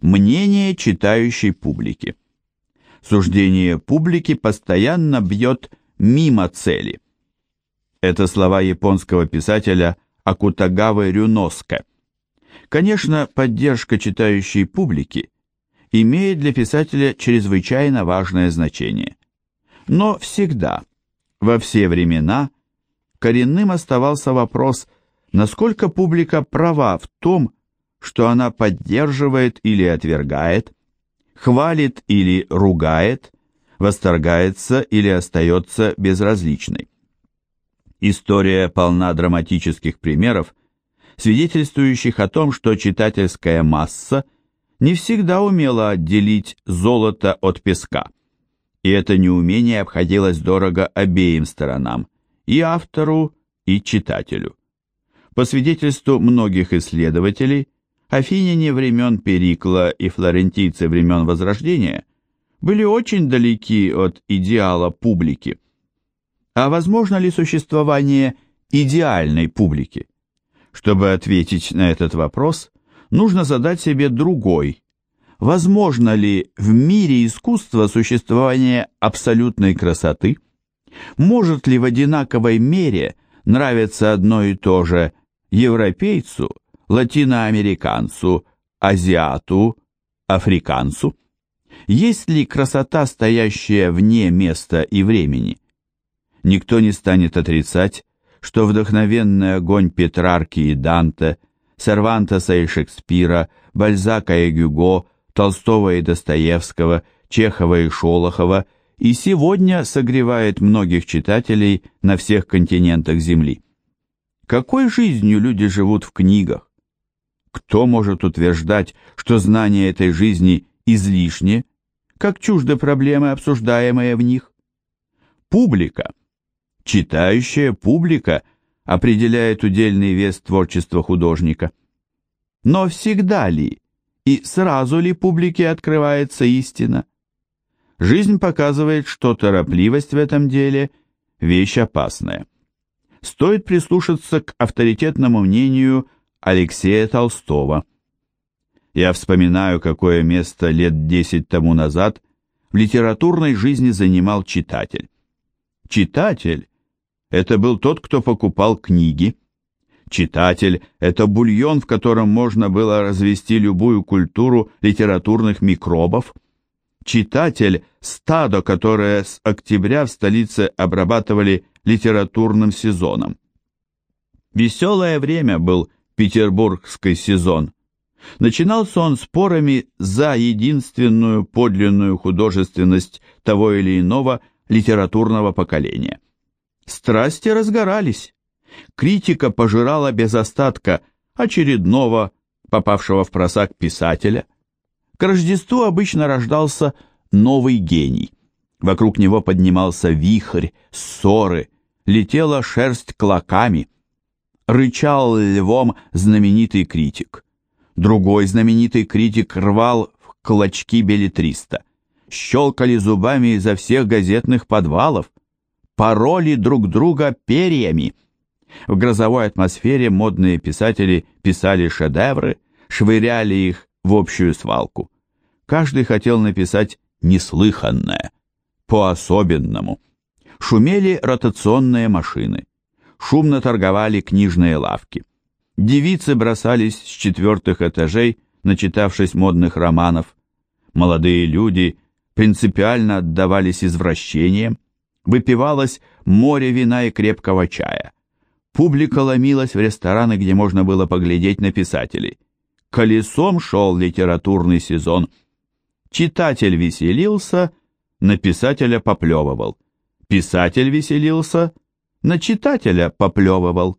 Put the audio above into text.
Мнение читающей публики. Суждение публики постоянно бьет мимо цели. Это слова японского писателя Акутагавы Рюноске. Конечно, поддержка читающей публики имеет для писателя чрезвычайно важное значение. Но всегда, во все времена, коренным оставался вопрос, насколько публика права в том, что она поддерживает или отвергает, хвалит или ругает, восторгается или остается безразличной. История полна драматических примеров, свидетельствующих о том, что читательская масса не всегда умела отделить золото от песка, и это неумение обходилось дорого обеим сторонам, и автору, и читателю. По свидетельству многих исследователей, афиняне времен Перикла и флорентийцы времен Возрождения были очень далеки от идеала публики. А возможно ли существование идеальной публики? Чтобы ответить на этот вопрос, нужно задать себе другой. Возможно ли в мире искусства существование абсолютной красоты? Может ли в одинаковой мере нравиться одно и то же европейцу, латиноамериканцу, азиату, африканцу? Есть ли красота, стоящая вне места и времени? Никто не станет отрицать, что вдохновенный огонь Петрарки и Данте, Сервантеса и Шекспира, Бальзака и Гюго, Толстого и Достоевского, Чехова и Шолохова и сегодня согревает многих читателей на всех континентах Земли. Какой жизнью люди живут в книгах? Кто может утверждать, что знание этой жизни излишне, как чужды проблемы, обсуждаемые в них? Публика, читающая публика определяет удельный вес творчества художника. Но всегда ли и сразу ли публике открывается истина? Жизнь показывает, что торопливость в этом деле – вещь опасная. Стоит прислушаться к авторитетному мнению Алексея Толстого. Я вспоминаю, какое место лет десять тому назад в литературной жизни занимал читатель. Читатель это был тот, кто покупал книги. Читатель – это бульон, в котором можно было развести любую культуру литературных микробов. Читатель – стадо, которое с октября в столице обрабатывали литературным сезоном. Веселое время был петербургский сезон. Начинался он спорами за единственную подлинную художественность того или иного литературного поколения. Страсти разгорались. Критика пожирала без остатка очередного, попавшего в просак писателя. К Рождеству обычно рождался новый гений. Вокруг него поднимался вихрь, ссоры, летела шерсть клоками. Рычал львом знаменитый критик. Другой знаменитый критик рвал в клочки билетриста. Щелкали зубами изо всех газетных подвалов пороли друг друга перьями. В грозовой атмосфере модные писатели писали шедевры, швыряли их в общую свалку. Каждый хотел написать неслыханное, по-особенному. Шумели ротационные машины, шумно торговали книжные лавки. Девицы бросались с четвертых этажей, начитавшись модных романов. Молодые люди принципиально отдавались извращениям, выпивалось море вина и крепкого чая. Публика ломилась в рестораны, где можно было поглядеть на писателей. Колесом шел литературный сезон. Читатель веселился, на писателя поплевывал. Писатель веселился, на читателя поплевывал.